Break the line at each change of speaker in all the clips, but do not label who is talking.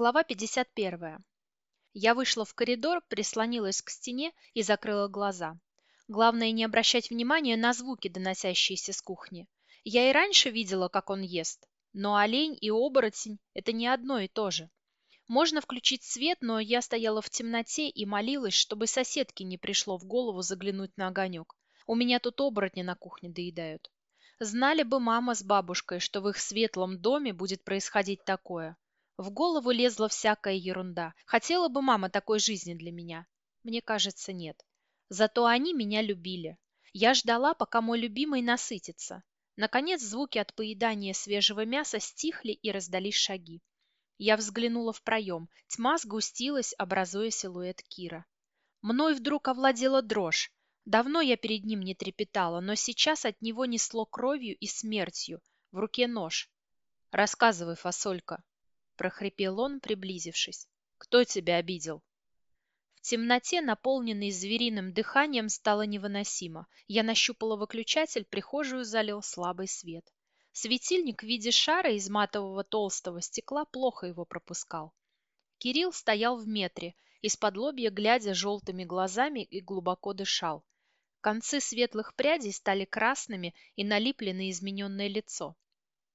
Глава 51. Я вышла в коридор, прислонилась к стене и закрыла глаза. Главное не обращать внимания на звуки, доносящиеся с кухни. Я и раньше видела, как он ест, но олень и оборотень – это не одно и то же. Можно включить свет, но я стояла в темноте и молилась, чтобы соседке не пришло в голову заглянуть на огонек. У меня тут оборотни на кухне доедают. Знали бы мама с бабушкой, что в их светлом доме будет происходить такое. В голову лезла всякая ерунда. Хотела бы мама такой жизни для меня? Мне кажется, нет. Зато они меня любили. Я ждала, пока мой любимый насытится. Наконец звуки от поедания свежего мяса стихли и раздались шаги. Я взглянула в проем. Тьма сгустилась, образуя силуэт Кира. Мной вдруг овладела дрожь. Давно я перед ним не трепетала, но сейчас от него несло кровью и смертью. В руке нож. «Рассказывай, фасолька», прохрипел он, приблизившись. Кто тебя обидел? В темноте, наполненной звериным дыханием, стало невыносимо. Я нащупала выключатель, прихожую залил слабый свет. Светильник в виде шара из матового толстого стекла плохо его пропускал. Кирилл стоял в метре, из-под лобья глядя желтыми глазами и глубоко дышал. Концы светлых прядей стали красными и налипли на измененное лицо.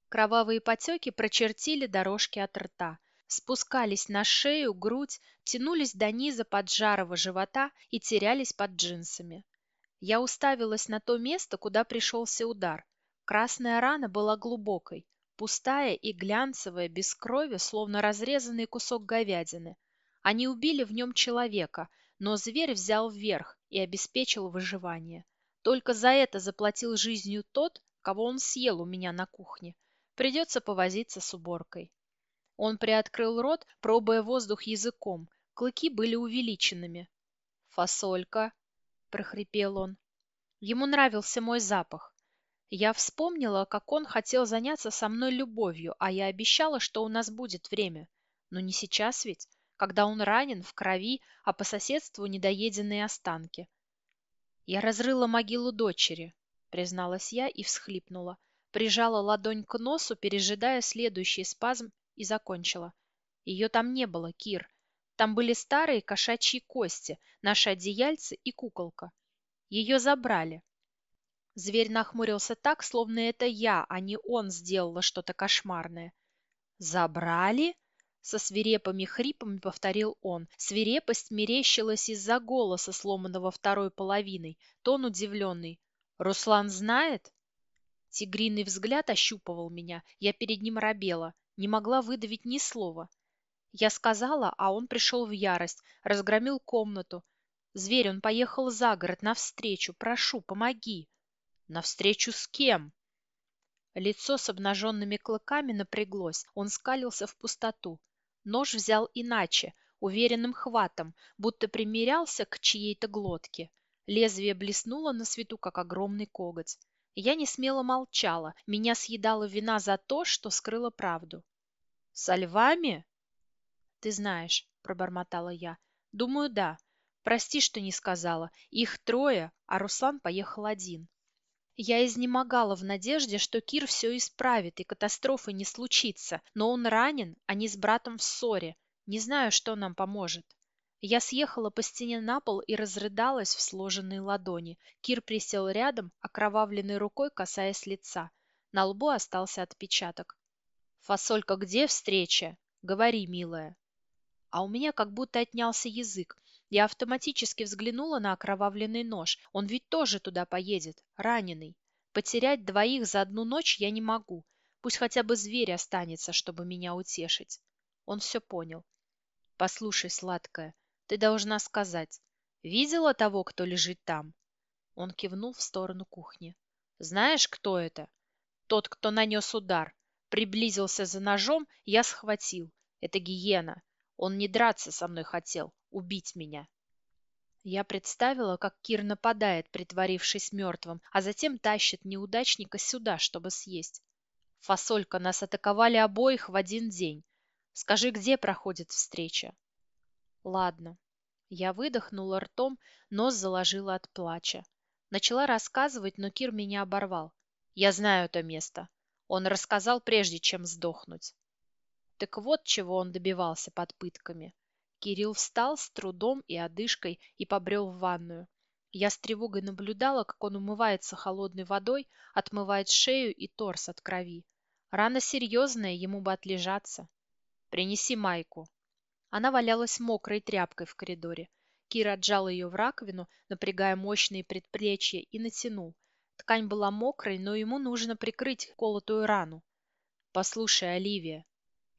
Кровавые потеки прочертили дорожки от рта, спускались на шею, грудь, тянулись до низа поджарого живота и терялись под джинсами. Я уставилась на то место, куда пришелся удар. Красная рана была глубокой, пустая и глянцевая, без крови, словно разрезанный кусок говядины. Они убили в нем человека, но зверь взял вверх и обеспечил выживание. Только за это заплатил жизнью тот, кого он съел у меня на кухне. Придется повозиться с уборкой. Он приоткрыл рот, пробуя воздух языком. Клыки были увеличенными. «Фасолька!» – прохрипел он. Ему нравился мой запах. Я вспомнила, как он хотел заняться со мной любовью, а я обещала, что у нас будет время. Но не сейчас ведь, когда он ранен, в крови, а по соседству недоеденные останки. Я разрыла могилу дочери, призналась я и всхлипнула прижала ладонь к носу, пережидая следующий спазм, и закончила. Ее там не было, Кир. Там были старые кошачьи кости, наши одеяльцы и куколка. Ее забрали. Зверь нахмурился так, словно это я, а не он сделала что-то кошмарное. «Забрали?» Со свирепыми хрипами повторил он. Свирепость мерещилась из-за голоса, сломанного второй половиной. Тон удивленный. «Руслан знает?» Тигриный взгляд ощупывал меня, я перед ним робела, не могла выдавить ни слова. Я сказала, а он пришел в ярость, разгромил комнату. Зверь, он поехал за город, навстречу, прошу, помоги. Навстречу с кем? Лицо с обнаженными клыками напряглось, он скалился в пустоту. Нож взял иначе, уверенным хватом, будто примерялся к чьей-то глотке. Лезвие блеснуло на свету, как огромный коготь. Я не смело молчала, меня съедала вина за то, что скрыла правду. «Со львами?» «Ты знаешь», — пробормотала я. «Думаю, да. Прости, что не сказала. Их трое, а Руслан поехал один». Я изнемогала в надежде, что Кир все исправит и катастрофы не случится, но он ранен, они с братом в ссоре. Не знаю, что нам поможет. Я съехала по стене на пол и разрыдалась в сложенные ладони. Кир присел рядом, окровавленной рукой касаясь лица. На лбу остался отпечаток. «Фасолька, где встреча? Говори, милая». А у меня как будто отнялся язык. Я автоматически взглянула на окровавленный нож. Он ведь тоже туда поедет, раненый. Потерять двоих за одну ночь я не могу. Пусть хотя бы зверь останется, чтобы меня утешить. Он все понял. «Послушай, сладкая, ты должна сказать, видела того, кто лежит там? Он кивнул в сторону кухни. Знаешь, кто это? Тот, кто нанес удар. Приблизился за ножом, я схватил. Это гиена. Он не драться со мной хотел, убить меня. Я представила, как Кир нападает, притворившись мертвым, а затем тащит неудачника сюда, чтобы съесть. Фасолька, нас атаковали обоих в один день. Скажи, где проходит встреча? Ладно. Я выдохнула ртом, нос заложила от плача. Начала рассказывать, но Кир меня оборвал. Я знаю это место. Он рассказал, прежде чем сдохнуть. Так вот, чего он добивался под пытками. Кирилл встал с трудом и одышкой и побрел в ванную. Я с тревогой наблюдала, как он умывается холодной водой, отмывает шею и торс от крови. Рана серьезная, ему бы отлежаться. «Принеси майку». Она валялась мокрой тряпкой в коридоре. Кира отжал ее в раковину, напрягая мощные предплечья, и натянул. Ткань была мокрой, но ему нужно прикрыть колотую рану. «Послушай, Оливия».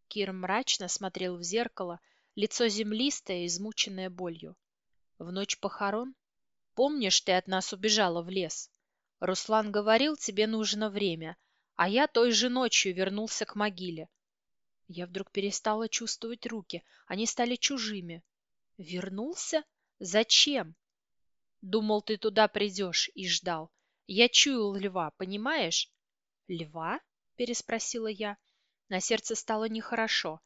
Кир мрачно смотрел в зеркало, лицо землистое, измученное болью. В ночь похорон Помнишь, ты от нас убежала в лес? Руслан говорил, тебе нужно время, а я той же ночью вернулся к могиле. Я вдруг перестала чувствовать руки, они стали чужими. Вернулся? Зачем? Думал, ты туда придешь и ждал. Я чуял льва, понимаешь? Льва? Переспросила я. На сердце стало нехорошо.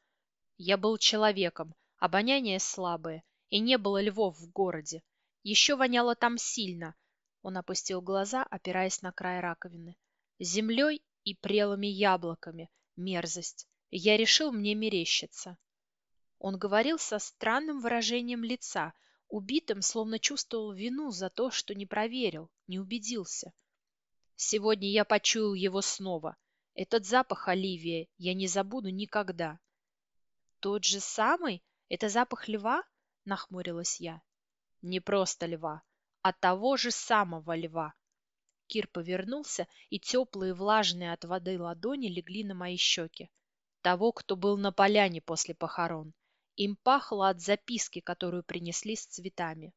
Я был человеком, обоняние слабое, и не было львов в городе. Еще воняло там сильно. Он опустил глаза, опираясь на край раковины. Землей и прелыми яблоками. Мерзость. Я решил, мне мерещится. Он говорил со странным выражением лица, убитым, словно чувствовал вину за то, что не проверил, не убедился. Сегодня я почуял его снова. Этот запах Оливия я не забуду никогда. Тот же самый? Это запах льва? Нахмурилась я. Не просто льва, а того же самого льва. Кир повернулся, и теплые влажные от воды ладони легли на мои щеки. Того, кто был на поляне после похорон. Им пахло от записки, которую принесли с цветами.